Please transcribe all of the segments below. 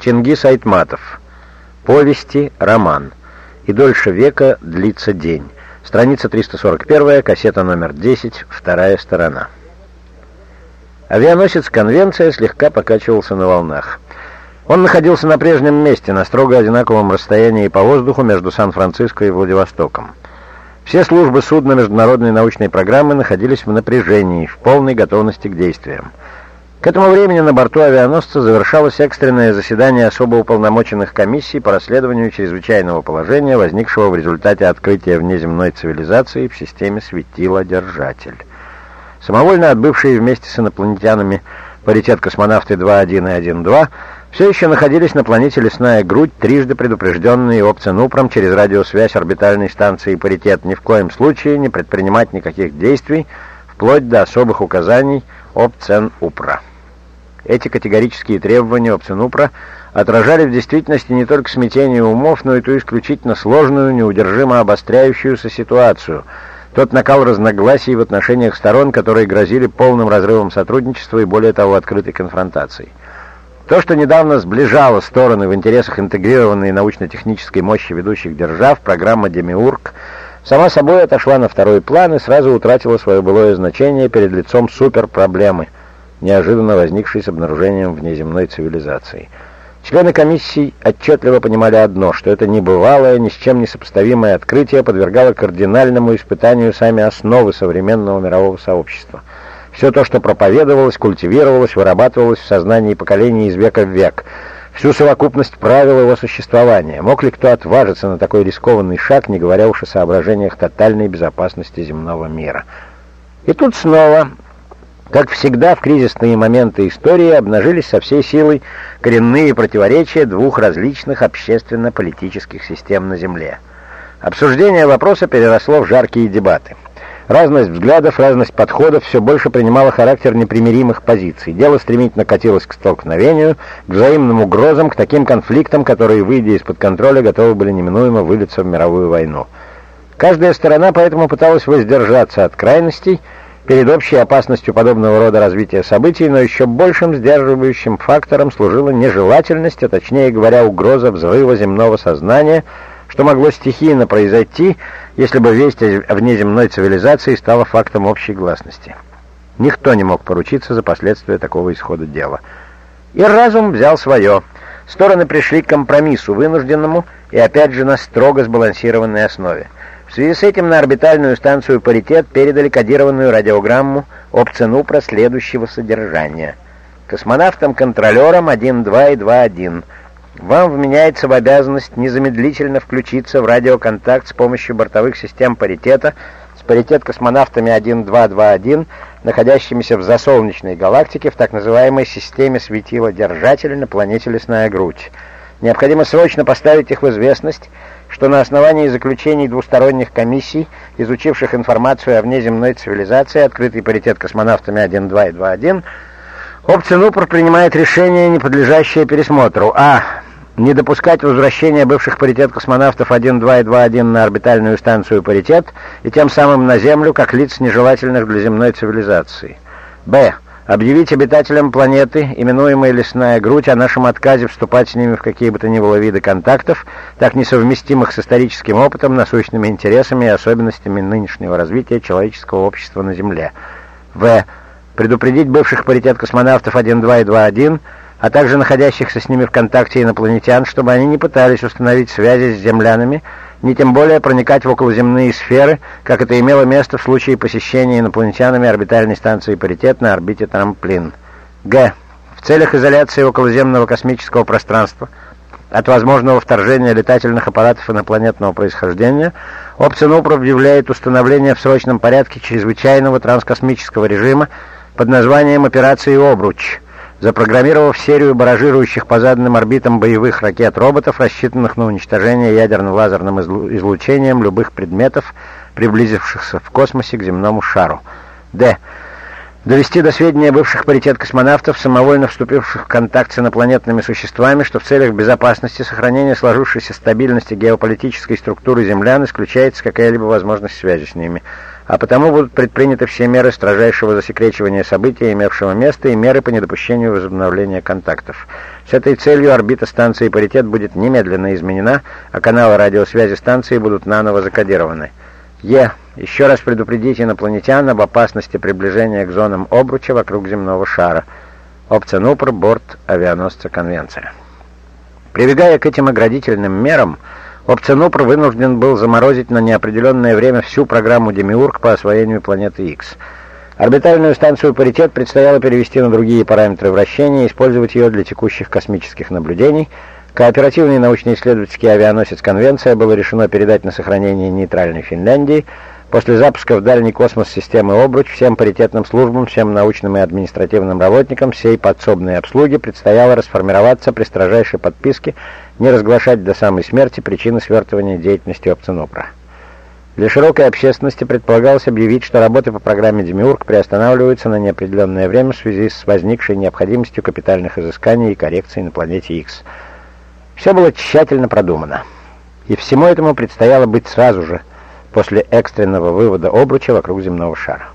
Чингис Айтматов. Повести, роман. И дольше века длится день. Страница 341, кассета номер 10, вторая сторона. Авианосец «Конвенция» слегка покачивался на волнах. Он находился на прежнем месте, на строго одинаковом расстоянии по воздуху между Сан-Франциско и Владивостоком. Все службы судна международной научной программы находились в напряжении, в полной готовности к действиям. К этому времени на борту авианосца завершалось экстренное заседание особо уполномоченных комиссий по расследованию чрезвычайного положения, возникшего в результате открытия внеземной цивилизации в системе светила-держатель. Самовольно отбывшие вместе с инопланетянами паритет космонавты 2.1 и 1.2 все еще находились на планете Лесная Грудь, трижды предупрежденные Опценупром через радиосвязь орбитальной станции «Паритет» ни в коем случае не предпринимать никаких действий, вплоть до особых указаний Опценупра. Эти категорические требования Опценупра отражали в действительности не только смятение умов, но и ту исключительно сложную, неудержимо обостряющуюся ситуацию, тот накал разногласий в отношениях сторон, которые грозили полным разрывом сотрудничества и, более того, открытой конфронтацией. То, что недавно сближало стороны в интересах интегрированной научно-технической мощи ведущих держав, программа «Демиург», сама собой отошла на второй план и сразу утратила свое былое значение перед лицом суперпроблемы, неожиданно возникшей с обнаружением внеземной цивилизации. Члены комиссий отчетливо понимали одно, что это небывалое, ни с чем не сопоставимое открытие подвергало кардинальному испытанию сами основы современного мирового сообщества – все то, что проповедовалось, культивировалось, вырабатывалось в сознании поколений из века в век. Всю совокупность правил его существования. Мог ли кто отважиться на такой рискованный шаг, не говоря уж о соображениях тотальной безопасности земного мира? И тут снова, как всегда в кризисные моменты истории, обнажились со всей силой коренные противоречия двух различных общественно-политических систем на Земле. Обсуждение вопроса переросло в жаркие дебаты. Разность взглядов, разность подходов все больше принимала характер непримиримых позиций. Дело стремительно катилось к столкновению, к взаимным угрозам, к таким конфликтам, которые, выйдя из-под контроля, готовы были неминуемо вылиться в мировую войну. Каждая сторона поэтому пыталась воздержаться от крайностей перед общей опасностью подобного рода развития событий, но еще большим сдерживающим фактором служила нежелательность, а точнее говоря, угроза взрыва земного сознания – что могло стихийно произойти, если бы весть о внеземной цивилизации стала фактом общей гласности. Никто не мог поручиться за последствия такого исхода дела. И разум взял свое. Стороны пришли к компромиссу, вынужденному и опять же на строго сбалансированной основе. В связи с этим на орбитальную станцию «Паритет» передали кодированную радиограмму опценупра следующего содержания. Космонавтам-контролерам 1.2 и 2.1 вам вменяется в обязанность незамедлительно включиться в радиоконтакт с помощью бортовых систем паритета с паритет космонавтами 1221, находящимися в засолнечной галактике в так называемой системе светила-держателя на планете Лесная Грудь. Необходимо срочно поставить их в известность, что на основании заключений двусторонних комиссий, изучивших информацию о внеземной цивилизации, открытый паритет космонавтами 1.2 и 2.1, Опцинупр принимает решение, не подлежащее пересмотру. А не допускать возвращения бывших паритет космонавтов 1, 2 и 2, 1 на орбитальную станцию «Паритет» и тем самым на Землю, как лиц, нежелательных для земной цивилизации. Б. Объявить обитателям планеты, именуемой «Лесная грудь», о нашем отказе вступать с ними в какие бы то ни было виды контактов, так несовместимых с историческим опытом, насущными интересами и особенностями нынешнего развития человеческого общества на Земле. В. Предупредить бывших паритет космонавтов 1, 2 и 2, 1 а также находящихся с ними в контакте инопланетян, чтобы они не пытались установить связи с землянами, ни тем более проникать в околоземные сферы, как это имело место в случае посещения инопланетянами орбитальной станции «Паритет» на орбите Трамплин. Г. В целях изоляции околоземного космического пространства от возможного вторжения летательных аппаратов инопланетного происхождения, Опцинупр объявляет установление в срочном порядке чрезвычайного транскосмического режима под названием «Операции Обруч», запрограммировав серию баражирующих по заданным орбитам боевых ракет-роботов, рассчитанных на уничтожение ядерно-лазерным излучением любых предметов, приблизившихся в космосе к земному шару. Д. Довести до сведения бывших паритет космонавтов, самовольно вступивших в контакт с инопланетными существами, что в целях безопасности, сохранения сложившейся стабильности геополитической структуры землян исключается какая-либо возможность связи с ними. А потому будут предприняты все меры строжайшего засекречивания события, имевшего место, и меры по недопущению возобновления контактов. С этой целью орбита станции «Паритет» будет немедленно изменена, а каналы радиосвязи станции будут наново закодированы. Е. Еще раз предупредите инопланетян об опасности приближения к зонам обруча вокруг земного шара. Опция НУПР, борт авианосца «Конвенция». Прибегая к этим оградительным мерам, Опционупр вынужден был заморозить на неопределенное время всю программу «Демиург» по освоению планеты X. Орбитальную станцию «Паритет» предстояло перевести на другие параметры вращения и использовать ее для текущих космических наблюдений. Кооперативный научно-исследовательский авианосец «Конвенция» было решено передать на сохранение нейтральной Финляндии – После запуска в дальний космос системы «Обруч» всем паритетным службам, всем научным и административным работникам всей подсобной обслуги предстояло расформироваться при строжайшей подписке не разглашать до самой смерти причины свертывания деятельности опцинопра. Для широкой общественности предполагалось объявить, что работы по программе «Демиург» приостанавливаются на неопределенное время в связи с возникшей необходимостью капитальных изысканий и коррекций на планете X. Все было тщательно продумано. И всему этому предстояло быть сразу же – после экстренного вывода обруча вокруг земного шара.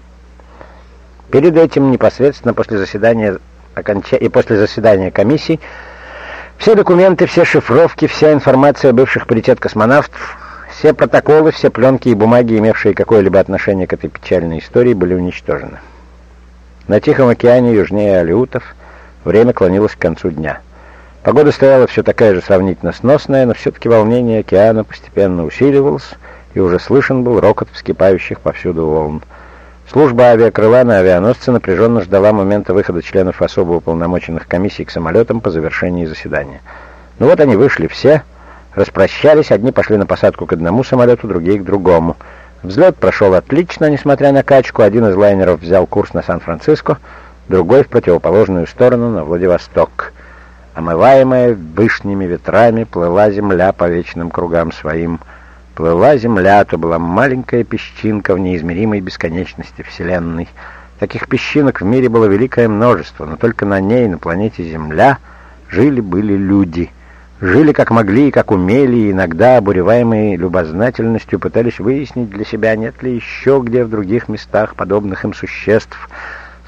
Перед этим, непосредственно после заседания оконча... и после заседания комиссии, все документы, все шифровки, вся информация бывших паритет космонавтов, все протоколы, все пленки и бумаги, имевшие какое-либо отношение к этой печальной истории, были уничтожены. На Тихом океане, южнее Алиутов, время клонилось к концу дня. Погода стояла все такая же сравнительно сносная, но все-таки волнение океана постепенно усиливалось, и уже слышен был рокот вскипающих повсюду волн. Служба авиакрыла на авианосце напряженно ждала момента выхода членов особо уполномоченных комиссий к самолетам по завершении заседания. Ну вот они вышли все, распрощались, одни пошли на посадку к одному самолету, другие к другому. Взлет прошел отлично, несмотря на качку. Один из лайнеров взял курс на Сан-Франциско, другой в противоположную сторону, на Владивосток. Омываемая вышними ветрами плыла земля по вечным кругам своим, Плыла земля, то была маленькая песчинка в неизмеримой бесконечности Вселенной. Таких песчинок в мире было великое множество, но только на ней, на планете Земля, жили-были люди. Жили как могли и как умели, и иногда, обуреваемые любознательностью, пытались выяснить для себя, нет ли еще где в других местах подобных им существ.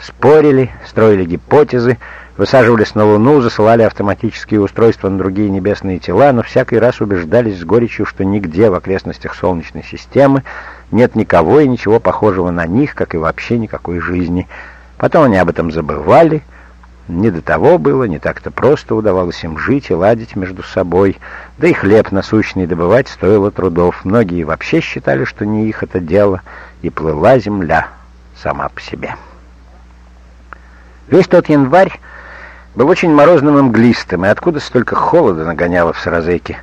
Спорили, строили гипотезы, Высаживались на Луну, засылали автоматические устройства на другие небесные тела, но всякий раз убеждались с горечью, что нигде в окрестностях Солнечной системы нет никого и ничего похожего на них, как и вообще никакой жизни. Потом они об этом забывали. Не до того было, не так-то просто удавалось им жить и ладить между собой. Да и хлеб насущный добывать стоило трудов. Многие вообще считали, что не их это дело, и плыла земля сама по себе. Весь тот январь был очень морозным и мглистым, и откуда столько холода нагоняло в Саразеке.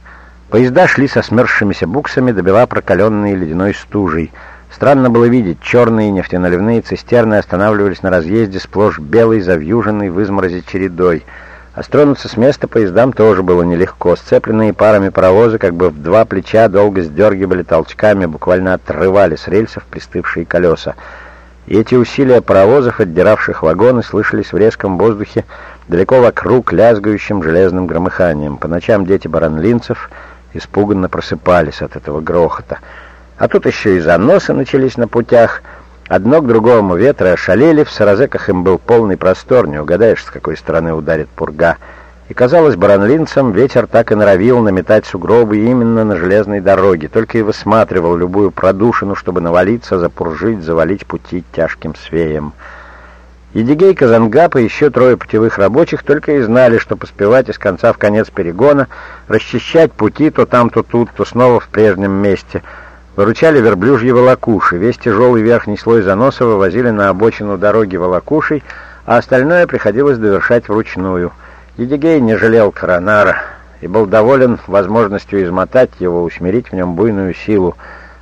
Поезда шли со смерзшимися буксами, добила прокаленной ледяной стужей. Странно было видеть, черные нефтеналивные цистерны останавливались на разъезде сплошь белой, завьюженной в изморозе чередой. А стронуться с места поездам тоже было нелегко. Сцепленные парами паровозы как бы в два плеча долго сдергивали толчками, буквально отрывали с рельсов пристывшие колеса. И эти усилия паровозов, отдиравших вагоны, слышались в резком воздухе, далеко вокруг лязгающим железным громыханием. По ночам дети баранлинцев испуганно просыпались от этого грохота. А тут еще и заносы начались на путях. Одно к другому ветры ошалели, в Саразеках им был полный простор, не угадаешь, с какой стороны ударит пурга. И казалось баранлинцам, ветер так и норовил наметать сугробы именно на железной дороге, только и высматривал любую продушину, чтобы навалиться, запуржить, завалить пути тяжким свеем. Едигей, Казангап и еще трое путевых рабочих только и знали, что поспевать из конца в конец перегона, расчищать пути то там, то тут, то снова в прежнем месте. Выручали верблюжьи волокуши, весь тяжелый верхний слой заноса вывозили на обочину дороги волокушей, а остальное приходилось довершать вручную. Едигей не жалел коронара и был доволен возможностью измотать его, усмирить в нем буйную силу,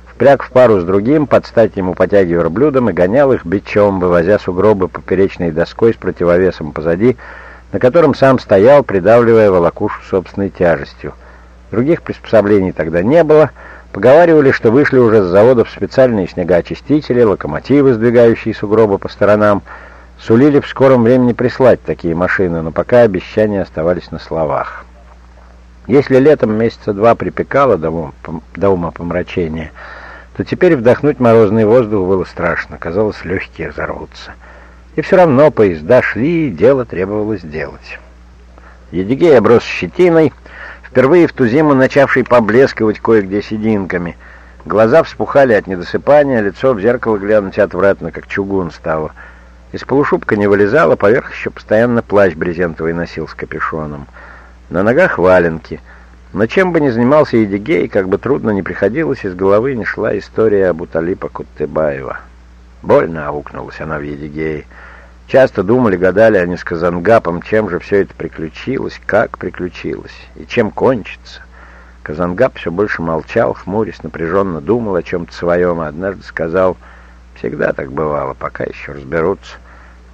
впряг в пару с другим, подстать ему потягивая блюдом и гонял их бичом, вывозя сугробы поперечной доской с противовесом позади, на котором сам стоял, придавливая волокушу собственной тяжестью. Других приспособлений тогда не было. Поговаривали, что вышли уже с заводов специальные снегоочистители, локомотивы, сдвигающие сугробы по сторонам. Сулили в скором времени прислать такие машины, но пока обещания оставались на словах. Если летом месяца два припекало до, ума помрачения, то теперь вдохнуть морозный воздух было страшно. Казалось, легкие взорвутся. И все равно поезда шли, и дело требовалось делать. Едигей оброс щетиной, впервые в ту зиму начавший поблескивать кое-где сединками. Глаза вспухали от недосыпания, лицо в зеркало глянуть отвратно, как чугун стало. Из полушубка не вылезало, поверх еще постоянно плащ брезентовый носил с капюшоном. На ногах валенки — но чем бы ни занимался Едигей, как бы трудно ни приходилось, из головы не шла история об Уталипа Куттыбаева. Больно аукнулась она в Едигее. Часто думали, гадали они с Казангапом, чем же все это приключилось, как приключилось и чем кончится. Казангап все больше молчал, хмурясь, напряженно думал о чем-то своем, а однажды сказал, «Всегда так бывало, пока еще разберутся».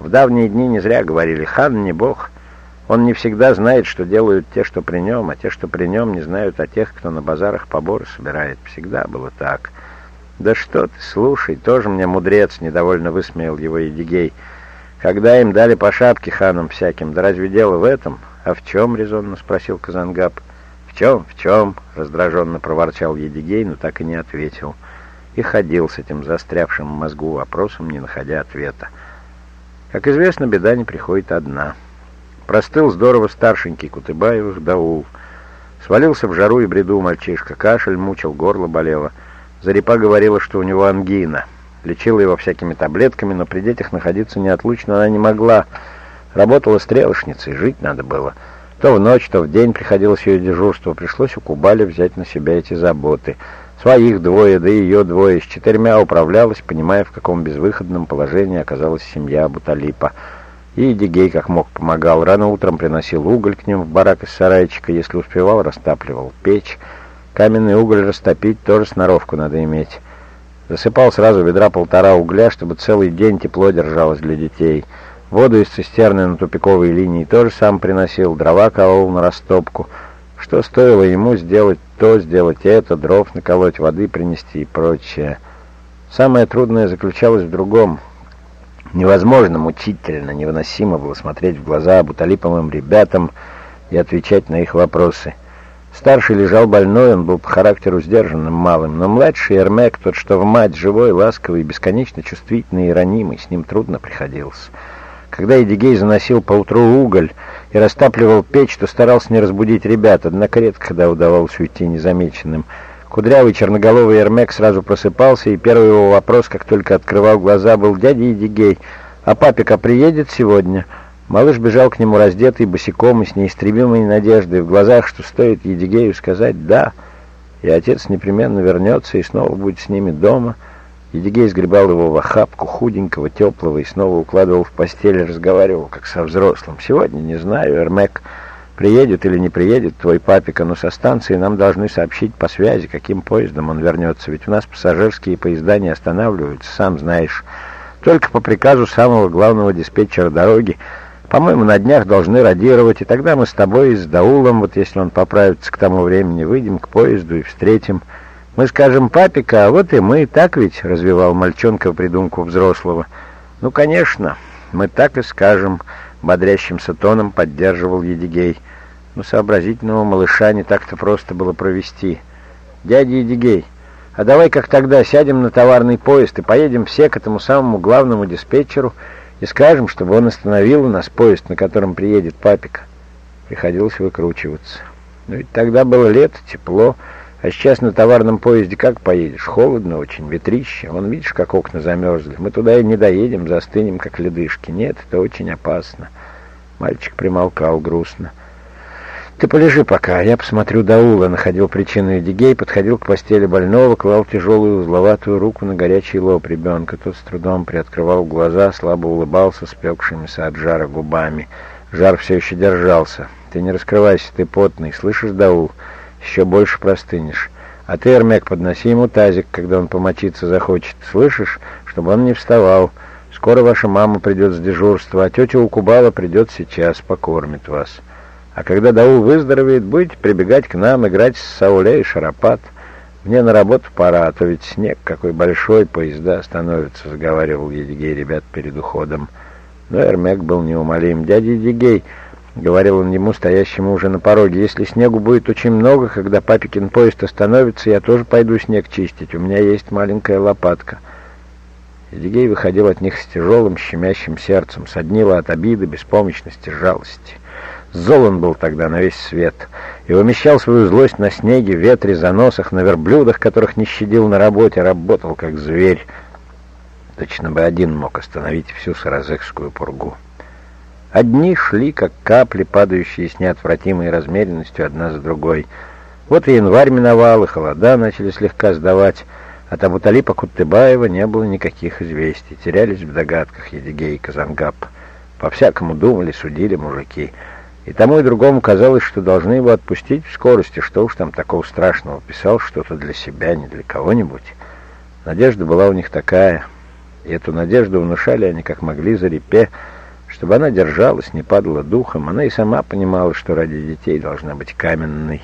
В давние дни не зря говорили, хан не бог, он не всегда знает, что делают те, что при нем, а те, что при нем, не знают о тех, кто на базарах поборы собирает. Всегда было так. «Да что ты, слушай, тоже мне мудрец», — недовольно высмеял его Едигей. «Когда им дали по шапке ханам всяким, да разве дело в этом?» «А в чем?» — резонно спросил Казангаб. «В чем, в чем?» — раздраженно проворчал Едигей, но так и не ответил. И ходил с этим застрявшим в мозгу вопросом, не находя ответа. Как известно, беда не приходит одна — Простыл здорово старшенький Кутыбаевых Даул. Свалился в жару и бреду мальчишка. Кашель мучил, горло болело. Зарипа говорила, что у него ангина. Лечила его всякими таблетками, но при детях находиться неотлучно она не могла. Работала стрелочницей, жить надо было. То в ночь, то в день приходилось ее дежурство. Пришлось у Кубали взять на себя эти заботы. Своих двое, да и ее двое. С четырьмя управлялась, понимая, в каком безвыходном положении оказалась семья Буталипа. И Дигей как мог помогал. Рано утром приносил уголь к ним в барак из сарайчика. Если успевал, растапливал печь. Каменный уголь растопить тоже сноровку надо иметь. Засыпал сразу ведра полтора угля, чтобы целый день тепло держалось для детей. Воду из цистерны на тупиковой линии тоже сам приносил, дрова колол на растопку. Что стоило ему сделать то, сделать это, дров наколоть, воды принести и прочее. Самое трудное заключалось в другом — Невозможно, мучительно, невыносимо было смотреть в глаза Абуталиповым ребятам и отвечать на их вопросы. Старший лежал больной, он был по характеру сдержанным малым, но младший Эрмек, тот, что в мать, живой, ласковый, бесконечно чувствительный и ранимый, с ним трудно приходилось. Когда Эдигей заносил поутру уголь и растапливал печь, то старался не разбудить ребят, однако редко когда удавалось уйти незамеченным — Кудрявый черноголовый Эрмек сразу просыпался, и первый его вопрос, как только открывал глаза, был «Дядя Едигей, а папика приедет сегодня?» Малыш бежал к нему раздетый, босиком и с неистребимой надеждой в глазах, что стоит Едигею сказать «да», и отец непременно вернется и снова будет с ними дома. Едигей сгребал его в охапку худенького, теплого и снова укладывал в постель и разговаривал, как со взрослым. «Сегодня не знаю, Эрмек...» Приедет или не приедет твой папика, но со станции нам должны сообщить по связи, каким поездом он вернется. Ведь у нас пассажирские поезда не останавливаются, сам знаешь. Только по приказу самого главного диспетчера дороги. По-моему, на днях должны радировать, и тогда мы с тобой и с Даулом, вот если он поправится к тому времени, выйдем к поезду и встретим. Мы скажем папика, а вот и мы, так ведь, развивал мальчонка придумку взрослого. Ну, конечно, мы так и скажем, бодрящимся тоном поддерживал Едигей. Но сообразительного малыша не так-то просто было провести. «Дядя Едигей, а давай как тогда сядем на товарный поезд и поедем все к этому самому главному диспетчеру и скажем, чтобы он остановил у нас поезд, на котором приедет папик». Приходилось выкручиваться. Но ведь тогда было лето, тепло, а сейчас на товарном поезде как поедешь? Холодно очень, ветрище. Вон, видишь, как окна замерзли. Мы туда и не доедем, застынем, как ледышки. Нет, это очень опасно. Мальчик примолкал грустно. «Ты полежи пока, а я посмотрю Даула», — находил причину Эдигей, подходил к постели больного, клал тяжелую узловатую руку на горячий лоб ребенка. Тот с трудом приоткрывал глаза, слабо улыбался спекшимися от жара губами. Жар все еще держался. «Ты не раскрывайся, ты потный, слышишь, Даул? Еще больше простынешь. А ты, Эрмек, подноси ему тазик, когда он помочиться захочет. Слышишь? Чтобы он не вставал. Скоро ваша мама придет с дежурства, а тетя Укубала придет сейчас, покормит вас». А когда Даул выздоровеет, будете прибегать к нам, играть с Сауле и Шарапат. Мне на работу пора, а то ведь снег какой большой, поезда становятся, — заговаривал Едигей ребят перед уходом. Но Эрмек был неумолим. «Дядя Едигей, — говорил он ему, стоящему уже на пороге. «Если снегу будет очень много, когда папикин поезд остановится, я тоже пойду снег чистить. У меня есть маленькая лопатка». Едигей выходил от них с тяжелым, щемящим сердцем, соднило от обиды, беспомощности, жалости. Зол он был тогда на весь свет и умещал свою злость на снеге, ветре, заносах, на верблюдах, которых не щадил на работе, работал как зверь. Точно бы один мог остановить всю Саразекскую пургу. Одни шли, как капли, падающие с неотвратимой размеренностью одна за другой. Вот и январь миновал, и холода начали слегка сдавать. От Абуталипа Куттыбаева не было никаких известий. Терялись в догадках Едигей и Казангап. По-всякому думали, судили мужики. И тому и другому казалось, что должны его отпустить в скорости. Что уж там такого страшного. Писал что-то для себя, не для кого-нибудь. Надежда была у них такая. И эту надежду внушали они как могли за репе, чтобы она держалась, не падала духом, она и сама понимала, что ради детей должна быть каменной.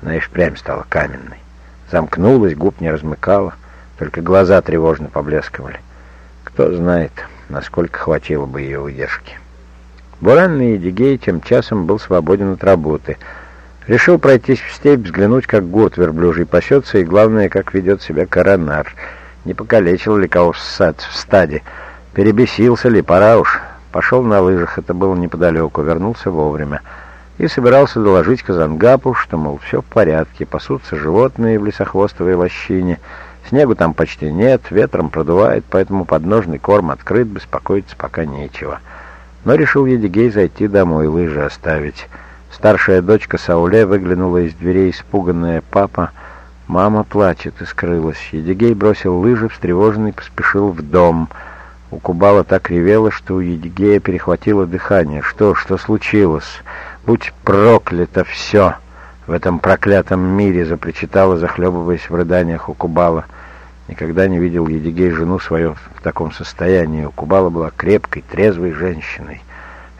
Она и впрямь стала каменной. Замкнулась, губ не размыкала, только глаза тревожно поблескивали. Кто знает, насколько хватило бы ее выдержки. Буранный Едигей тем часом был свободен от работы. Решил пройтись в степь, взглянуть, как гурт верблюжий пасется, и, главное, как ведет себя коронар. Не покалечил ли кого в стаде, перебесился ли, пора уж. Пошел на лыжах, это было неподалеку, вернулся вовремя. И собирался доложить Казангапу, что, мол, все в порядке, пасутся животные в лесохвостовой лощине, снегу там почти нет, ветром продувает, поэтому подножный корм открыт, беспокоиться пока нечего. Но решил Едигей зайти домой, лыжи оставить. Старшая дочка Сауле выглянула из дверей, испуганная папа. Мама плачет и скрылась. Едигей бросил лыжи, встревоженный поспешил в дом — у Кубала так ревело, что у Едигея перехватило дыхание. Что, что случилось? Будь проклято все! В этом проклятом мире запричитала, захлебываясь в рыданиях у Кубала. Никогда не видел Едигей жену свою в таком состоянии. У Кубала была крепкой, трезвой женщиной.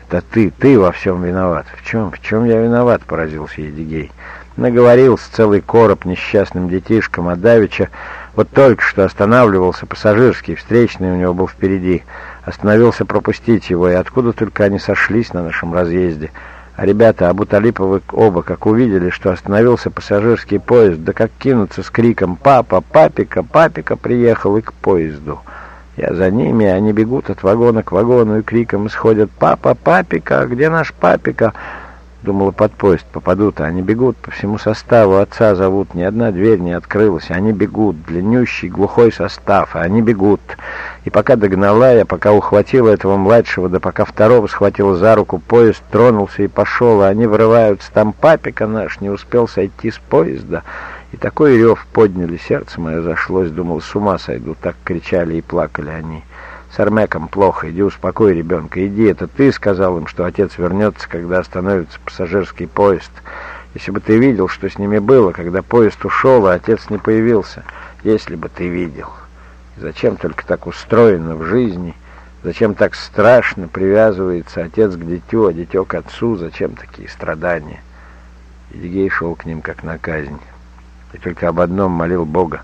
«Это ты, ты во всем виноват». «В чем, в чем я виноват?» — поразился Едигей. Наговорился целый короб несчастным детишкам, а Давича вот только что останавливался пассажирский, встречный у него был впереди. Остановился пропустить его, и откуда только они сошлись на нашем разъезде. А ребята Абуталиповы оба, как увидели, что остановился пассажирский поезд, да как кинутся с криком «Папа! Папика! Папика!» приехал и к поезду. Я за ними, они бегут от вагона к вагону и криком исходят «Папа! Папика! Где наш папика?» Думала, под поезд попадут, а они бегут по всему составу. Отца зовут, ни одна дверь не открылась. Они бегут, длиннющий, глухой состав, а они бегут. И пока догнала я, пока ухватила этого младшего, да пока второго схватила за руку, поезд тронулся и пошел, а они вырываются. Там папика наш не успел сойти с поезда. И такой рев подняли, сердце мое зашлось, думал, с ума сойду. Так кричали и плакали они. С Армеком плохо, иди успокой ребенка, иди, это ты сказал им, что отец вернется, когда остановится пассажирский поезд. Если бы ты видел, что с ними было, когда поезд ушел, а отец не появился, если бы ты видел. зачем только так устроено в жизни, зачем так страшно привязывается отец к дитю, а дитё к отцу, зачем такие страдания? Едигей шел к ним как на казнь, и только об одном молил Бога,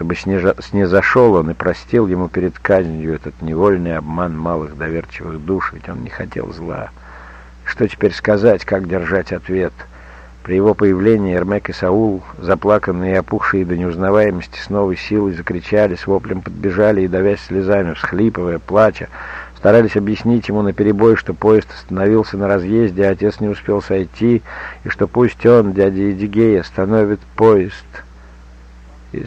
чтобы снизошел он и простил ему перед казнью этот невольный обман малых доверчивых душ, ведь он не хотел зла. Что теперь сказать, как держать ответ? При его появлении Эрмек и Саул, заплаканные и опухшие до неузнаваемости, с новой силой закричали, с воплем подбежали и, давясь слезами, всхлипывая, плача, старались объяснить ему наперебой, что поезд остановился на разъезде, а отец не успел сойти, и что пусть он, дядя Эдигей, остановит поезд. И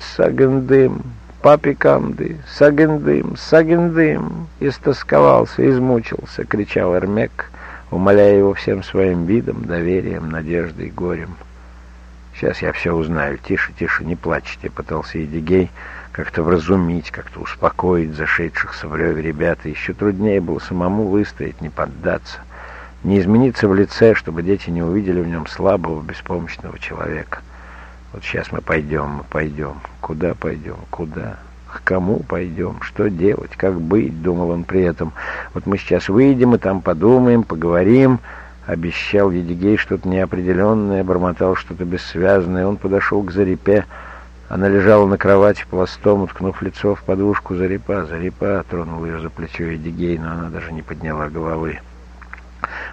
Сагендым, папикамды, сагендым, сагендым!» Истосковался, измучился, кричал Эрмек, умоляя его всем своим видом, доверием, надеждой, горем. «Сейчас я все узнаю. Тише, тише, не плачьте», — пытался Едигей как-то вразумить, как-то успокоить зашедшихся в реве ребят. еще труднее было самому выстоять, не поддаться, не измениться в лице, чтобы дети не увидели в нем слабого, беспомощного человека. Вот сейчас мы пойдем, мы пойдем. Куда пойдем? Куда? К кому пойдем? Что делать? Как быть? Думал он при этом. Вот мы сейчас выйдем и там подумаем, поговорим. Обещал Едигей что-то неопределенное, бормотал что-то бессвязное. Он подошел к Зарипе. Она лежала на кровати пластом, уткнув лицо в подушку. Зарипа, Зарипа, тронул ее за плечо Едигей, но она даже не подняла головы.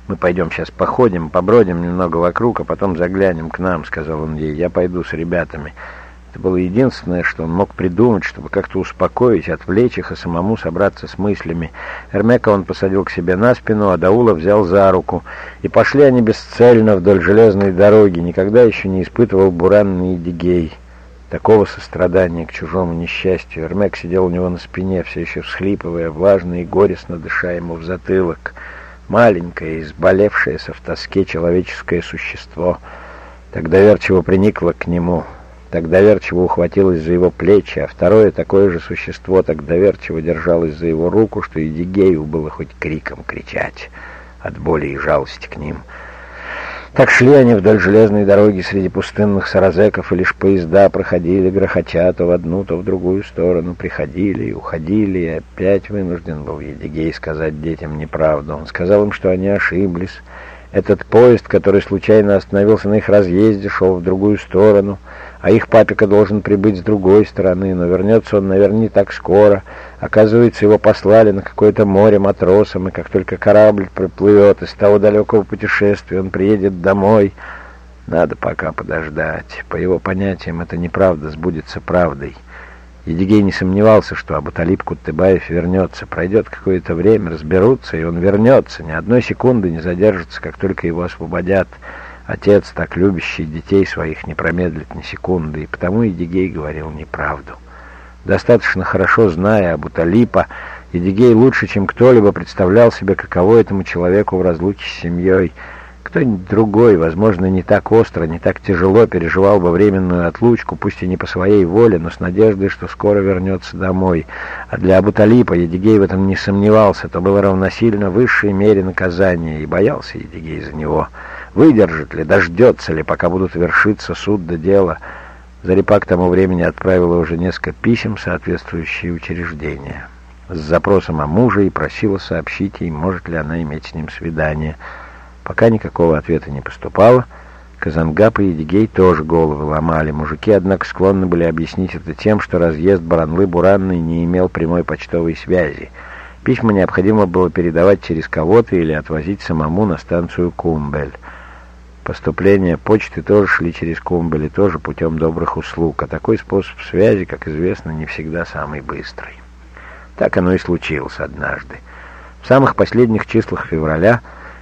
«Мы пойдем сейчас походим, побродим немного вокруг, а потом заглянем к нам», — сказал он ей. «Я пойду с ребятами». Это было единственное, что он мог придумать, чтобы как-то успокоить, отвлечь их и самому собраться с мыслями. Эрмека он посадил к себе на спину, а Даула взял за руку. И пошли они бесцельно вдоль железной дороги. Никогда еще не испытывал Буран и Дигей. Такого сострадания к чужому несчастью. Эрмек сидел у него на спине, все еще всхлипывая, влажно и горестно дыша ему в затылок маленькое, изболевшееся в тоске человеческое существо, так доверчиво приникло к нему, так доверчиво ухватилось за его плечи, а второе такое же существо так доверчиво держалось за его руку, что и Дигею было хоть криком кричать от боли и жалости к ним — так шли они вдоль железной дороги среди пустынных саразеков, и лишь поезда проходили, грохоча то в одну, то в другую сторону, приходили и уходили, и опять вынужден был Едигей сказать детям неправду. Он сказал им, что они ошиблись. Этот поезд, который случайно остановился на их разъезде, шел в другую сторону — а их папика должен прибыть с другой стороны, но вернется он, наверное, не так скоро. Оказывается, его послали на какое-то море матросом, и как только корабль приплывет из того далекого путешествия, он приедет домой. Надо пока подождать. По его понятиям, это неправда сбудется правдой. Едигей не сомневался, что Абуталип Куттыбаев вернется. Пройдет какое-то время, разберутся, и он вернется. Ни одной секунды не задержится, как только его освободят. Отец, так любящий детей своих, не промедлит ни секунды, и потому Едигей говорил неправду. Достаточно хорошо зная об Уталипа, Едигей лучше, чем кто-либо представлял себе, каково этому человеку в разлуке с семьей. Кто-нибудь другой, возможно, не так остро, не так тяжело переживал бы временную отлучку, пусть и не по своей воле, но с надеждой, что скоро вернется домой. А для Абуталипа Едигей в этом не сомневался, то было равносильно высшей мере наказания, и боялся Едигей за него. Выдержит ли, дождется ли, пока будут вершиться суд до дела. Зарипа к тому времени отправила уже несколько писем в соответствующие учреждения с запросом о муже и просила сообщить ей, может ли она иметь с ним свидание. Пока никакого ответа не поступало, Казангап и Едигей тоже головы ломали. Мужики, однако, склонны были объяснить это тем, что разъезд Баранлы-Буранной не имел прямой почтовой связи. Письма необходимо было передавать через кого-то или отвозить самому на станцию Кумбель. Поступления почты тоже шли через Кумбели, тоже путем добрых услуг, а такой способ связи, как известно, не всегда самый быстрый. Так оно и случилось однажды. В самых последних числах февраля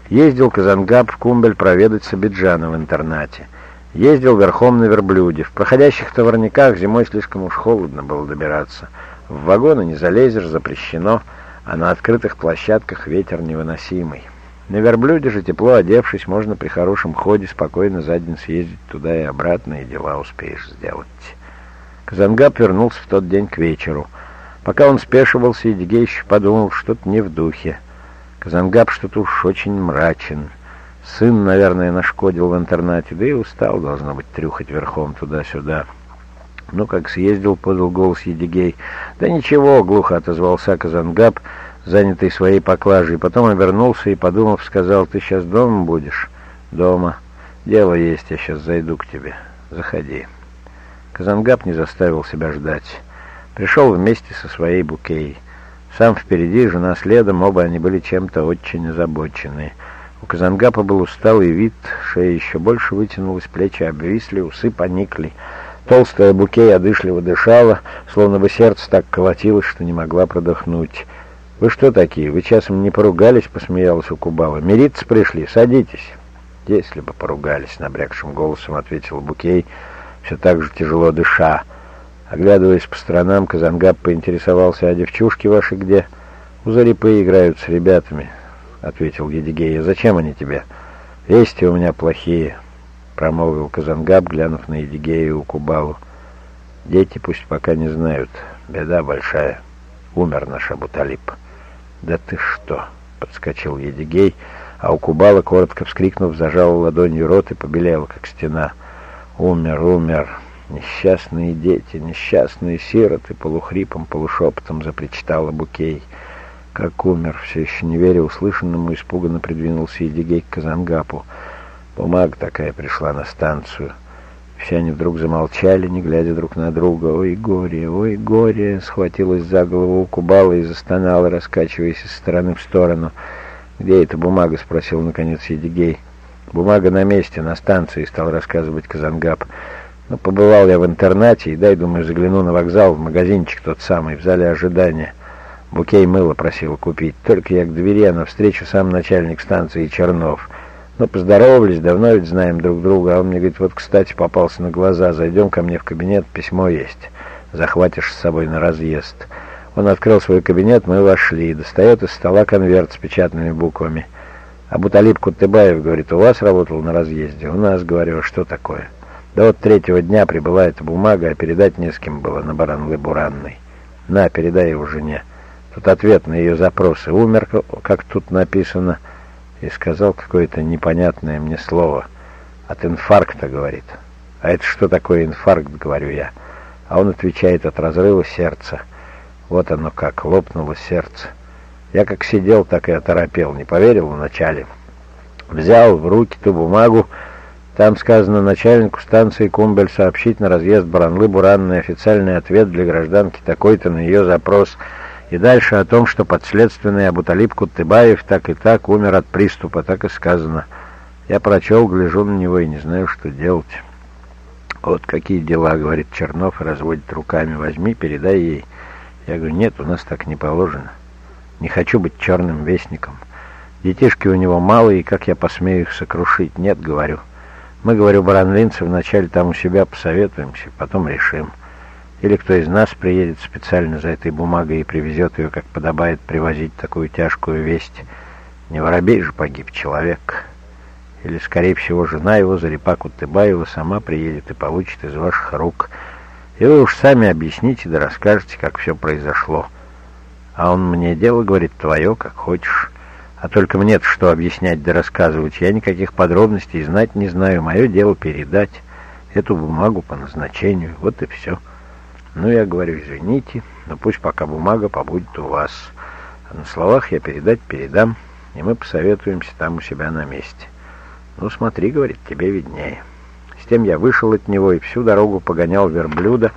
ездил Казангаб в Кумбель проведать Сабиджана в интернате. Ездил верхом на верблюде. В проходящих товарниках зимой слишком уж холодно было добираться. В вагоны не залезешь, запрещено, а на открытых площадках ветер невыносимый. На верблюде же, тепло одевшись, можно при хорошем ходе спокойно за день съездить туда и обратно, и дела успеешь сделать. Казангап вернулся в тот день к вечеру. Пока он спешивался, Едигейщик подумал, что-то не в духе. Казангап что-то уж очень мрачен. Сын, наверное, нашкодил в интернате, да и устал, должно быть, трюхать верхом туда-сюда. Ну, как съездил, подал голос Едигей. «Да ничего», — глухо отозвался Казангап, — занятый своей поклажей. Потом обернулся и, подумав, сказал, «Ты сейчас дома будешь?» «Дома. Дело есть, я сейчас зайду к тебе. Заходи». Казангап не заставил себя ждать. Пришел вместе со своей букей. Сам впереди, жена следом, оба они были чем-то очень озабочены. У Казангапа был усталый вид, шея еще больше вытянулась, плечи обвисли, усы поникли. Толстая букей одышливо дышала, словно бы сердце так колотилось, что не могла продохнуть. «Вы что такие? Вы часом не поругались?» — посмеялась у Кубала. «Мириться пришли? Садитесь». «Если бы поругались», — набрякшим голосом ответил Букей, все так же тяжело дыша. Оглядываясь по сторонам, Казангаб поинтересовался, «А девчушки ваши где?» «У Зарипы играют с ребятами», — ответил Едигея. «Зачем они тебе?» «Вести у меня плохие», — промолвил Казангаб, глянув на Едигея и Укубалу. «Дети пусть пока не знают. Беда большая. Умер наш Абуталип». «Да ты что!» — подскочил Едигей, а у Кубала, коротко вскрикнув, зажал ладонью рот и побелел, как стена. «Умер, умер! Несчастные дети, несчастные сироты!» Полухрипом, полушепотом запричитала Букей. «Как умер!» — все еще не веря услышанному, испуганно придвинулся Едигей к Казангапу. Бумага такая пришла на станцию — все они вдруг замолчали, не глядя друг на друга. «Ой, горе! Ой, горе!» Схватилась за голову у Кубала и застонала, раскачиваясь из стороны в сторону. «Где эта бумага?» — спросил наконец Едигей. «Бумага на месте, на станции», — стал рассказывать Казангаб. «Ну, побывал я в интернате, и дай, думаю, загляну на вокзал, в магазинчик тот самый, в зале ожидания. Букей мыла просил купить. Только я к двери, а навстречу сам начальник станции Чернов. Ну, поздоровались, давно ведь знаем друг друга, а он мне говорит, вот, кстати, попался на глаза, зайдем ко мне в кабинет, письмо есть, захватишь с собой на разъезд». Он открыл свой кабинет, мы вошли. Достает из стола конверт с печатными буквами. Абуталиб Кутыбаев говорит, у вас работал на разъезде? У нас, говорю, что такое? Да вот третьего дня прибыла эта бумага, а передать не с кем было на Баранлы-Буранной. На, передай его жене. Тут ответ на ее запросы. Умер, как тут написано, и сказал какое-то непонятное мне слово. От инфаркта, говорит. А это что такое инфаркт, говорю я. А он отвечает от разрыва сердца. Вот оно как, лопнуло сердце. Я как сидел, так и оторопел, не поверил вначале. Взял в руки ту бумагу, там сказано начальнику станции Кумбель сообщить на разъезд Баранлы-Буранный официальный ответ для гражданки такой-то на ее запрос. И дальше о том, что подследственный Абуталиб Кутыбаев так и так умер от приступа, так и сказано. Я прочел, гляжу на него и не знаю, что делать. «Вот какие дела», — говорит Чернов и разводит руками. «Возьми, передай ей». Я говорю, нет, у нас так не положено. Не хочу быть черным вестником. Детишки у него мало, и как я посмею их сокрушить? Нет, говорю. Мы, говорю, баранлинцы, вначале там у себя посоветуемся, потом решим. Или кто из нас приедет специально за этой бумагой и привезет ее, как подобает привозить такую тяжкую весть. Не воробей же погиб человек. Или, скорее всего, жена его, Зарипа Кутыбаева, сама приедет и получит из ваших рук и вы уж сами объясните да расскажете, как все произошло. А он мне дело, говорит, твое, как хочешь. А только мне что объяснять да рассказывать. Я никаких подробностей знать не знаю. Мое дело передать эту бумагу по назначению. Вот и все. Ну, я говорю, извините, но пусть пока бумага побудет у вас. А на словах я передать передам, и мы посоветуемся там у себя на месте. Ну, смотри, говорит, тебе виднее». С тем я вышел от него и всю дорогу погонял верблюда,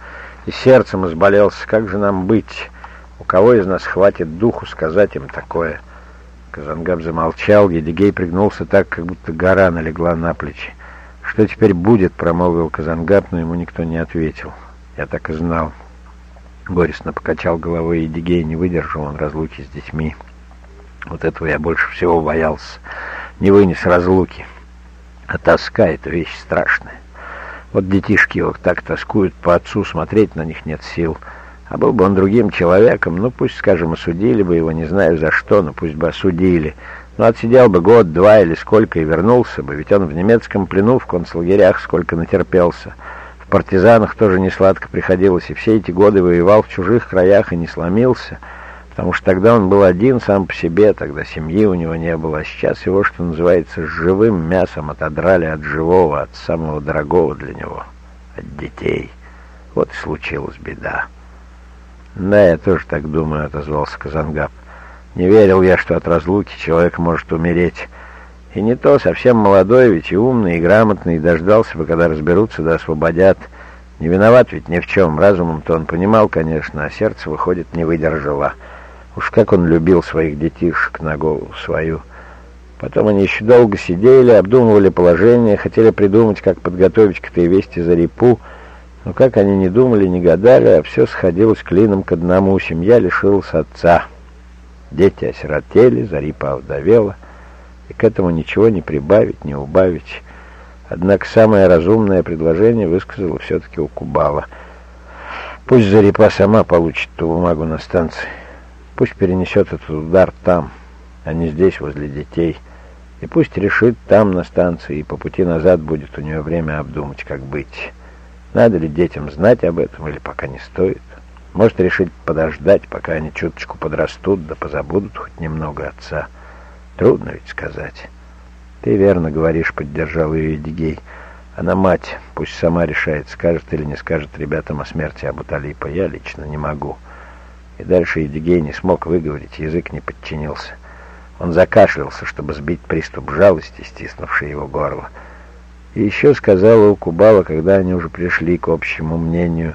и сердцем изболелся, как же нам быть? У кого из нас хватит духу сказать им такое? Казангаб замолчал, Едигей пригнулся так, как будто гора налегла на плечи. «Что теперь будет?» — промолвил Казангаб, но ему никто не ответил. «Я так и знал». Горестно покачал головой Едигей, не выдержал он разлуки с детьми. Вот этого я больше всего боялся. Не вынес разлуки. А тоска — это вещь страшная. Вот детишки вот так тоскуют по отцу, смотреть на них нет сил. А был бы он другим человеком, ну пусть, скажем, осудили бы его, не знаю за что, но пусть бы осудили. Ну отсидел бы год, два или сколько и вернулся бы, ведь он в немецком плену, в концлагерях сколько натерпелся. В партизанах тоже не сладко приходилось, и все эти годы воевал в чужих краях и не сломился — потому что тогда он был один сам по себе, тогда семьи у него не было, а сейчас его, что называется, живым мясом отодрали от живого, от самого дорогого для него, от детей. Вот и случилась беда. «Да, я тоже так думаю», — отозвался Казангаб. «Не верил я, что от разлуки человек может умереть. И не то, совсем молодой ведь и умный, и грамотный, и дождался бы, когда разберутся да освободят. Не виноват ведь ни в чем, разумом-то он понимал, конечно, а сердце, выходит, не выдержало». Уж как он любил своих детишек на голову свою. Потом они еще долго сидели, обдумывали положение, хотели придумать, как подготовить к этой вести за репу. Но как они не думали, не гадали, а все сходилось клином к одному. Семья лишилась отца. Дети осиротели, Зарипа овдовела, и к этому ничего не прибавить, не убавить. Однако самое разумное предложение высказала все-таки у Кубала. Пусть Зарипа сама получит ту бумагу на станции. Пусть перенесет этот удар там, а не здесь, возле детей. И пусть решит там, на станции, и по пути назад будет у нее время обдумать, как быть. Надо ли детям знать об этом, или пока не стоит. Может решить подождать, пока они чуточку подрастут, да позабудут хоть немного отца. Трудно ведь сказать. Ты верно говоришь, поддержал ее Эдигей. Она мать, пусть сама решает, скажет или не скажет ребятам о смерти Абуталипа. Я лично не могу. И дальше Едигей не смог выговорить, язык не подчинился. Он закашлялся, чтобы сбить приступ жалости, стиснувший его горло. И еще сказала у Кубала, когда они уже пришли к общему мнению,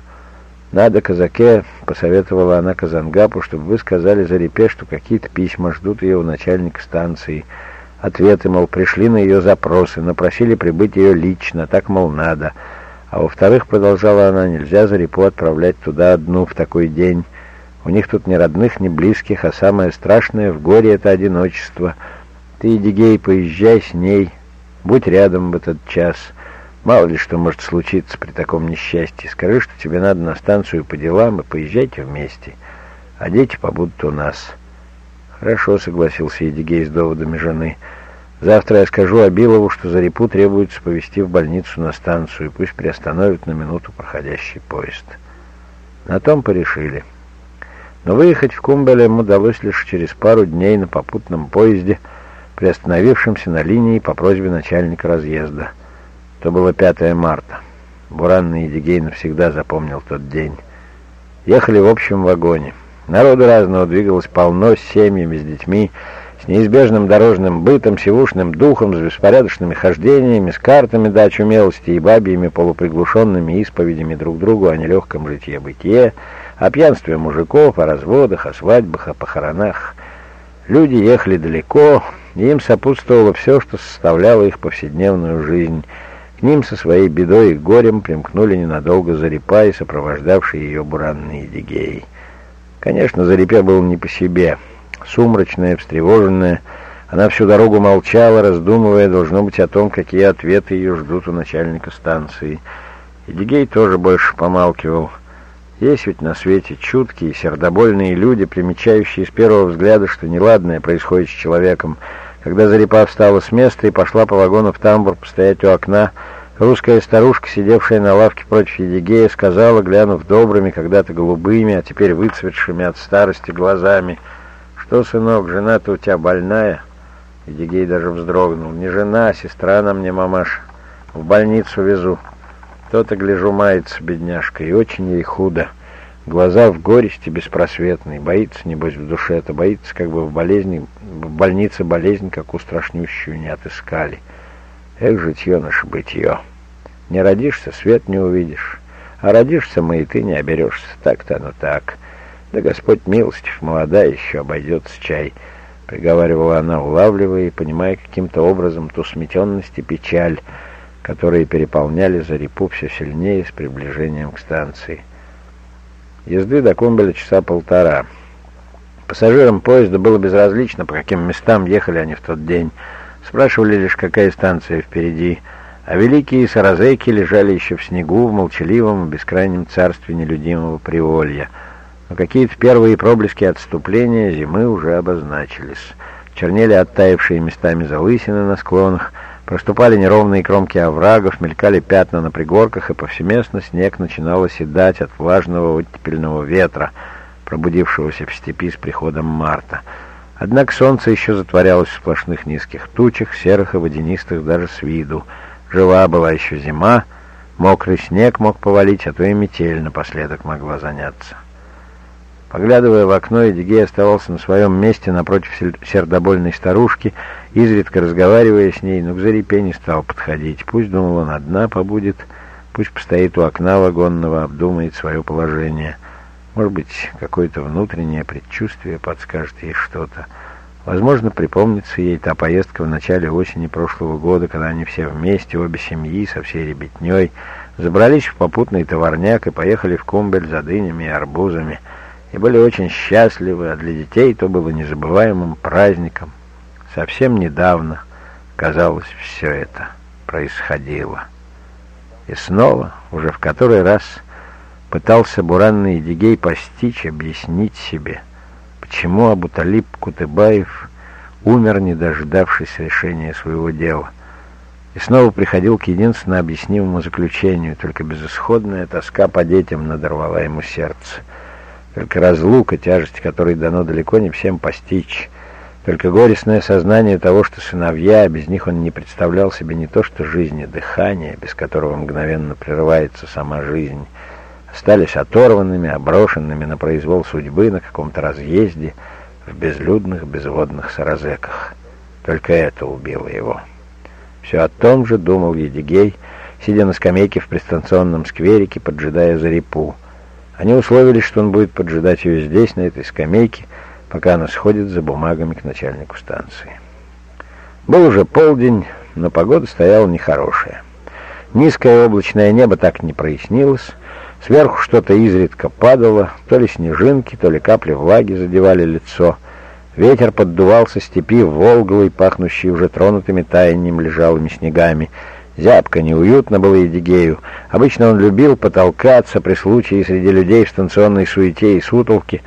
«Надо, казаке», — посоветовала она Казангапу, «чтобы вы сказали Зарипе, что какие-то письма ждут ее у начальника станции. Ответы, мол, пришли на ее запросы, напросили прибыть ее лично, так, мол, надо. А во-вторых, продолжала она, нельзя Зарипу отправлять туда одну в такой день. У них тут ни родных, ни близких, а самое страшное в горе — это одиночество. Ты, Эдигей, поезжай с ней, будь рядом в этот час». Мало ли что может случиться при таком несчастье. Скажи, что тебе надо на станцию по делам, и поезжайте вместе. А дети побудут у нас. Хорошо, согласился Едигей с доводами жены. Завтра я скажу Абилову, что за репу требуется повезти в больницу на станцию, и пусть приостановит на минуту проходящий поезд. На том порешили. Но выехать в Кумбеле им удалось лишь через пару дней на попутном поезде, приостановившемся на линии по просьбе начальника разъезда. То было 5 марта. Буранный Едигей навсегда запомнил тот день. Ехали в общем вагоне. Народу разного двигалось полно, с семьями, с детьми, с неизбежным дорожным бытом, сивушным духом, с беспорядочными хождениями, с картами дач умелости и бабьями полуприглушенными исповедями друг другу о нелегком житье-бытие, о пьянстве мужиков, о разводах, о свадьбах, о похоронах. Люди ехали далеко, и им сопутствовало все, что составляло их повседневную жизнь — ним со своей бедой и горем примкнули ненадолго Зарипа и сопровождавшие ее буранные дигеи. Конечно, Зарипе был не по себе. Сумрачная, встревоженная, она всю дорогу молчала, раздумывая, должно быть, о том, какие ответы ее ждут у начальника станции. И Дигей тоже больше помалкивал. Есть ведь на свете чуткие, сердобольные люди, примечающие с первого взгляда, что неладное происходит с человеком. Когда Зарипа встала с места и пошла по вагону в тамбур постоять у окна, Русская старушка, сидевшая на лавке против Едигея, сказала, глянув добрыми, когда-то голубыми, а теперь выцветшими от старости глазами, «Что, сынок, жена-то у тебя больная?» Едигей даже вздрогнул. «Не жена, а сестра она мне, мамаш. В больницу везу. То-то, гляжу, мается бедняжка, и очень ей худо. Глаза в горести беспросветные. Боится, небось, в душе это боится, как бы в болезни, в больнице болезнь, как страшнющую не отыскали». Эх, житье наше бытье. Не родишься, свет не увидишь. А родишься мы, и ты не оберешься. Так-то оно так. Да Господь милостив, молодая еще, обойдется чай. Приговаривала она, улавливая и понимая каким-то образом ту сметенность и печаль, которые переполняли Зарипу все сильнее с приближением к станции. Езды до Кумбеля часа полтора. Пассажирам поезда было безразлично, по каким местам ехали они в тот день. Спрашивали лишь, какая станция впереди, а великие саразейки лежали еще в снегу в молчаливом и бескрайнем царстве нелюдимого Приволья. Но какие-то первые проблески отступления зимы уже обозначились. Чернели оттаившие местами залысины на склонах, проступали неровные кромки оврагов, мелькали пятна на пригорках, и повсеместно снег начинал оседать от влажного оттепельного ветра, пробудившегося в степи с приходом марта — Однако солнце еще затворялось в сплошных низких тучах, серых и водянистых даже с виду. Жива была еще зима, мокрый снег мог повалить, а то и метель напоследок могла заняться. Поглядывая в окно, Эдигей оставался на своем месте напротив сердобольной старушки, изредка разговаривая с ней, но к Зарипе не стал подходить. Пусть, думал он, одна побудет, пусть постоит у окна вагонного, обдумает свое положение — может быть, какое-то внутреннее предчувствие подскажет ей что-то. Возможно, припомнится ей та поездка в начале осени прошлого года, когда они все вместе, обе семьи, со всей ребятней, забрались в попутный товарняк и поехали в Кумбель за дынями и арбузами, и были очень счастливы, а для детей то было незабываемым праздником. Совсем недавно, казалось, все это происходило. И снова, уже в который раз, Пытался буранный Едигей постичь, объяснить себе, почему Абуталип Кутыбаев умер, не дождавшись решения своего дела. И снова приходил к единственно объяснимому заключению, только безысходная тоска по детям надорвала ему сердце. Только разлука, тяжесть которой дано далеко не всем постичь. Только горестное сознание того, что сыновья, без них он не представлял себе не то что жизни, дыхание, без которого мгновенно прерывается сама жизнь — остались оторванными, оброшенными на произвол судьбы на каком-то разъезде в безлюдных безводных саразеках. Только это убило его. Все о том же думал Едигей, сидя на скамейке в пристанционном скверике, поджидая Зарипу. Они условились, что он будет поджидать ее здесь, на этой скамейке, пока она сходит за бумагами к начальнику станции. Был уже полдень, но погода стояла нехорошая. Низкое облачное небо так не прояснилось, сверху что-то изредка падало, то ли снежинки, то ли капли влаги задевали лицо. Ветер поддувал со степи волговый, пахнущий уже тронутыми таянием лежалыми снегами. Зябко, неуютно было Едигею. Обычно он любил потолкаться при случае среди людей в станционной суете и сутолке,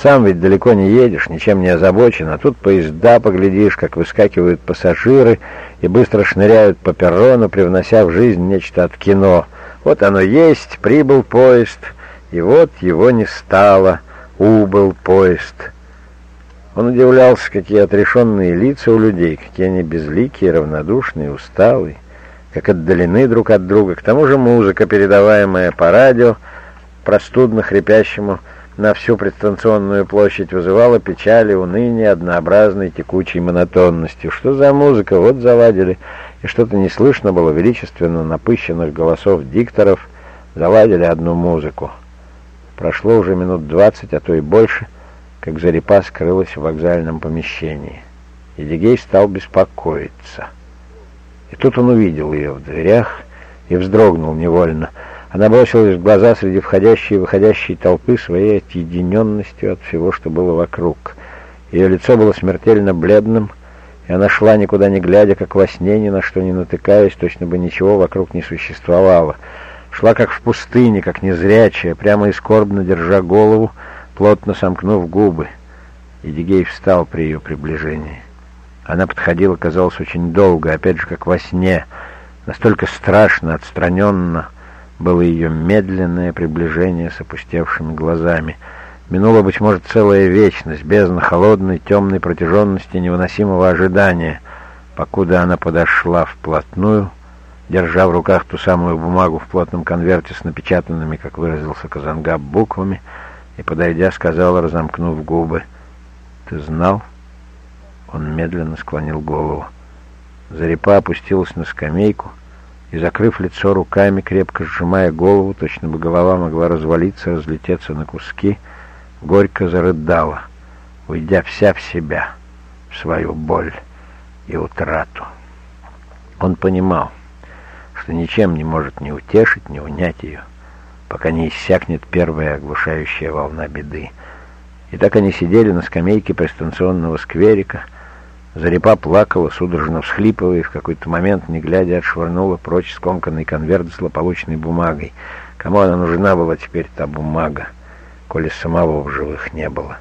сам ведь далеко не едешь, ничем не озабочен, а тут поезда, поглядишь, как выскакивают пассажиры и быстро шныряют по перрону, привнося в жизнь нечто от кино. Вот оно есть, прибыл поезд, и вот его не стало, убыл поезд. Он удивлялся, какие отрешенные лица у людей, какие они безликие, равнодушные, усталые, как отдалены друг от друга. К тому же музыка, передаваемая по радио, простудно хрипящему, на всю предстанционную площадь вызывала печаль и уныние однообразной текучей монотонностью. Что за музыка? Вот заладили. И что-то не слышно было величественно напыщенных голосов дикторов. Заладили одну музыку. Прошло уже минут двадцать, а то и больше, как Зарипа скрылась в вокзальном помещении. Едигей стал беспокоиться. И тут он увидел ее в дверях и вздрогнул невольно — она бросилась в глаза среди входящей и выходящей толпы своей отъединенностью от всего, что было вокруг. Ее лицо было смертельно бледным, и она шла никуда не глядя, как во сне, ни на что не натыкаясь, точно бы ничего вокруг не существовало. Шла как в пустыне, как незрячая, прямо и скорбно держа голову, плотно сомкнув губы. Эдигей встал при ее приближении. Она подходила, казалось, очень долго, опять же, как во сне, настолько страшно, отстраненно, было ее медленное приближение с опустевшими глазами. Минула, быть может, целая вечность, бездна холодной, темной протяженности невыносимого ожидания, покуда она подошла вплотную, держа в руках ту самую бумагу в плотном конверте с напечатанными, как выразился Казангаб, буквами, и, подойдя, сказала, разомкнув губы, «Ты знал?» Он медленно склонил голову. Зарипа опустилась на скамейку, и, закрыв лицо руками, крепко сжимая голову, точно бы голова могла развалиться, разлететься на куски, горько зарыдала, уйдя вся в себя, в свою боль и утрату. Он понимал, что ничем не может ни утешить, ни унять ее, пока не иссякнет первая оглушающая волна беды. И так они сидели на скамейке пристанционного скверика, Зарипа плакала, судорожно всхлипывая, и в какой-то момент, не глядя, отшвырнула прочь скомканный конверт с злополучной бумагой. Кому она нужна была теперь, та бумага, коли самого в живых не было?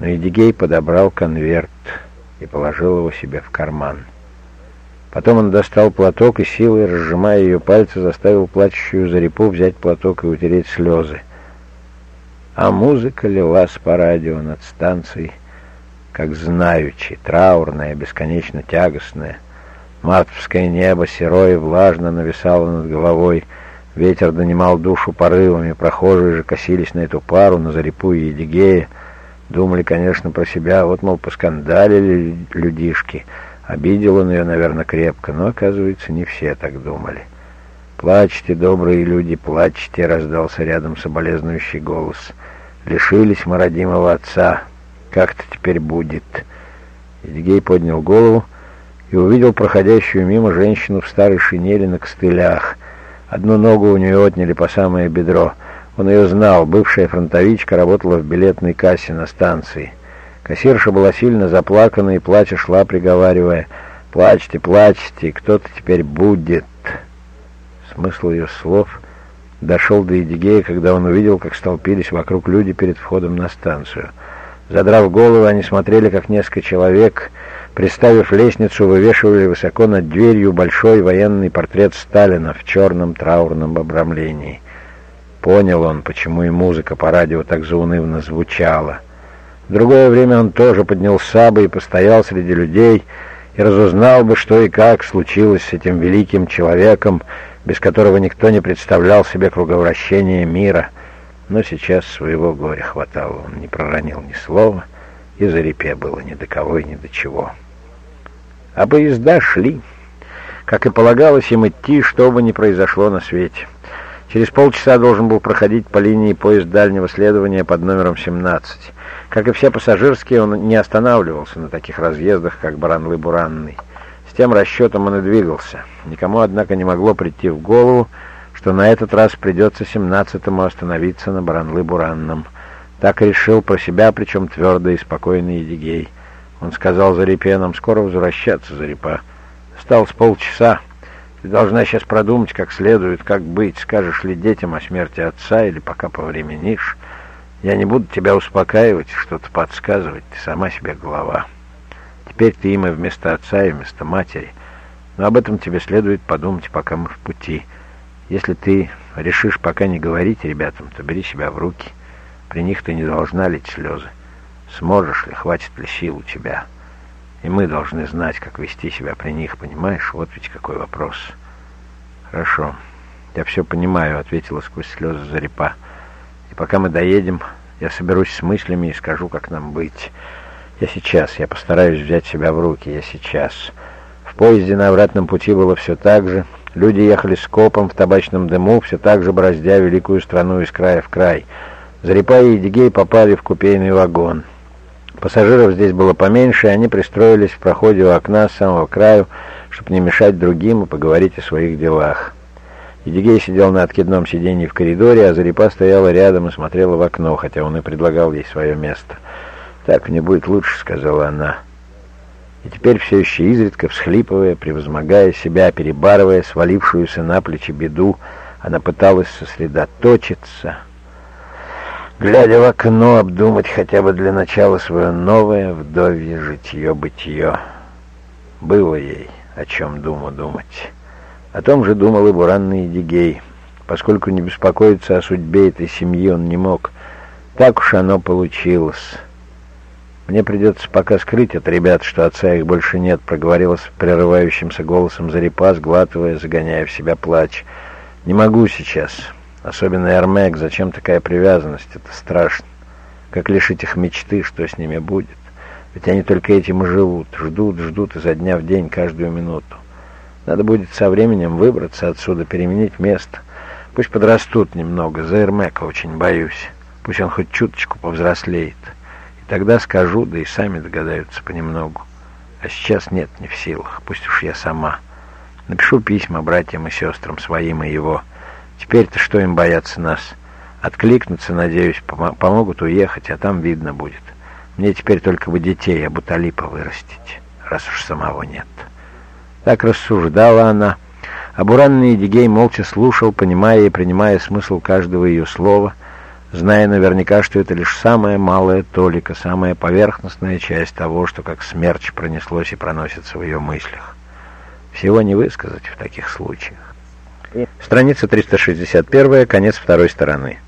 Но Едигей подобрал конверт и положил его себе в карман. Потом он достал платок и силой, разжимая ее пальцы, заставил плачущую Зарипу взять платок и утереть слезы. А музыка лилась по радио над станцией, как знаючи, траурное, бесконечно тягостное. Мартовское небо серое и влажно нависало над головой, ветер донимал душу порывами, прохожие же косились на эту пару, на Зарипу и Едигея, думали, конечно, про себя, вот, мол, поскандалили людишки, обидел он ее, наверное, крепко, но, оказывается, не все так думали. «Плачьте, добрые люди, плачьте!» — раздался рядом соболезнующий голос. «Лишились мы родимого отца, как-то теперь будет. Эдигей поднял голову и увидел проходящую мимо женщину в старой шинели на костылях. Одну ногу у нее отняли по самое бедро. Он ее знал, бывшая фронтовичка работала в билетной кассе на станции. Кассирша была сильно заплакана и, плача, шла, приговаривая, «Плачьте, плачьте, кто-то теперь будет». Смысл ее слов дошел до Эдигея, когда он увидел, как столпились вокруг люди перед входом на станцию — Задрав голову, они смотрели, как несколько человек, приставив лестницу, вывешивали высоко над дверью большой военный портрет Сталина в черном траурном обрамлении. Понял он, почему и музыка по радио так заунывно звучала. В другое время он тоже поднялся бы и постоял среди людей, и разузнал бы, что и как случилось с этим великим человеком, без которого никто не представлял себе круговращения мира — но сейчас своего горя хватало, он не проронил ни слова, и за репе было ни до кого и ни до чего. А поезда шли, как и полагалось им идти, что бы ни произошло на свете. Через полчаса должен был проходить по линии поезд дальнего следования под номером 17. Как и все пассажирские, он не останавливался на таких разъездах, как Баранлы-Буранный. С тем расчетом он и двигался. Никому, однако, не могло прийти в голову, что на этот раз придется 17-му остановиться на Баранлы-Буранном. Так решил про себя, причем твердо и спокойно Едигей. Он сказал Зарипе, нам скоро возвращаться, Зарипа. Стал с полчаса. Ты должна сейчас продумать как следует, как быть. Скажешь ли детям о смерти отца или пока повременишь. Я не буду тебя успокаивать, что-то подсказывать. Ты сама себе голова. Теперь ты им и вместо отца, и вместо матери. Но об этом тебе следует подумать, пока мы в пути. Если ты решишь пока не говорить ребятам, то бери себя в руки. При них ты не должна лить слезы. Сможешь ли, хватит ли сил у тебя?» И мы должны знать, как вести себя при них, понимаешь? Вот ведь какой вопрос. Хорошо. Я все понимаю, ответила сквозь слезы Зарипа. И пока мы доедем, я соберусь с мыслями и скажу, как нам быть. Я сейчас, я постараюсь взять себя в руки, я сейчас. В поезде на обратном пути было все так же. Люди ехали скопом в табачном дыму, все так же бороздя великую страну из края в край. Зарипа и Едигей попали в купейный вагон. Пассажиров здесь было поменьше, и они пристроились в проходе у окна с самого краю, чтобы не мешать другим и поговорить о своих делах. Едигей сидел на откидном сиденье в коридоре, а Зарипа стояла рядом и смотрела в окно, хотя он и предлагал ей свое место. «Так мне будет лучше», — сказала она. И теперь все еще изредка, всхлипывая, превозмогая себя, перебарывая свалившуюся на плечи беду, она пыталась сосредоточиться — глядя в окно, обдумать хотя бы для начала свое новое вдовье житье-бытие. Было ей о чем думу думать. О том же думал и буранный Едигей. Поскольку не беспокоиться о судьбе этой семьи он не мог, так уж оно получилось. «Мне придется пока скрыть от ребят, что отца их больше нет», — проговорила с прерывающимся голосом Зарипа, сглатывая, загоняя в себя плач. «Не могу сейчас». Особенно Эрмек, зачем такая привязанность? Это страшно. Как лишить их мечты, что с ними будет? Ведь они только этим и живут. Ждут, ждут изо дня в день, каждую минуту. Надо будет со временем выбраться отсюда, переменить место. Пусть подрастут немного. За Эрмека очень боюсь. Пусть он хоть чуточку повзрослеет. И тогда скажу, да и сами догадаются понемногу. А сейчас нет, не в силах. Пусть уж я сама. Напишу письма братьям и сестрам своим и его. Теперь-то что им бояться нас? Откликнуться, надеюсь, пом помогут уехать, а там видно будет. Мне теперь только бы детей Абуталипа вырастить, раз уж самого нет. Так рассуждала она. А Буранный Едигей молча слушал, понимая и принимая смысл каждого ее слова, зная наверняка, что это лишь самая малая толика, самая поверхностная часть того, что как смерч пронеслось и проносится в ее мыслях. Всего не высказать в таких случаях. Страница 361, конец второй стороны.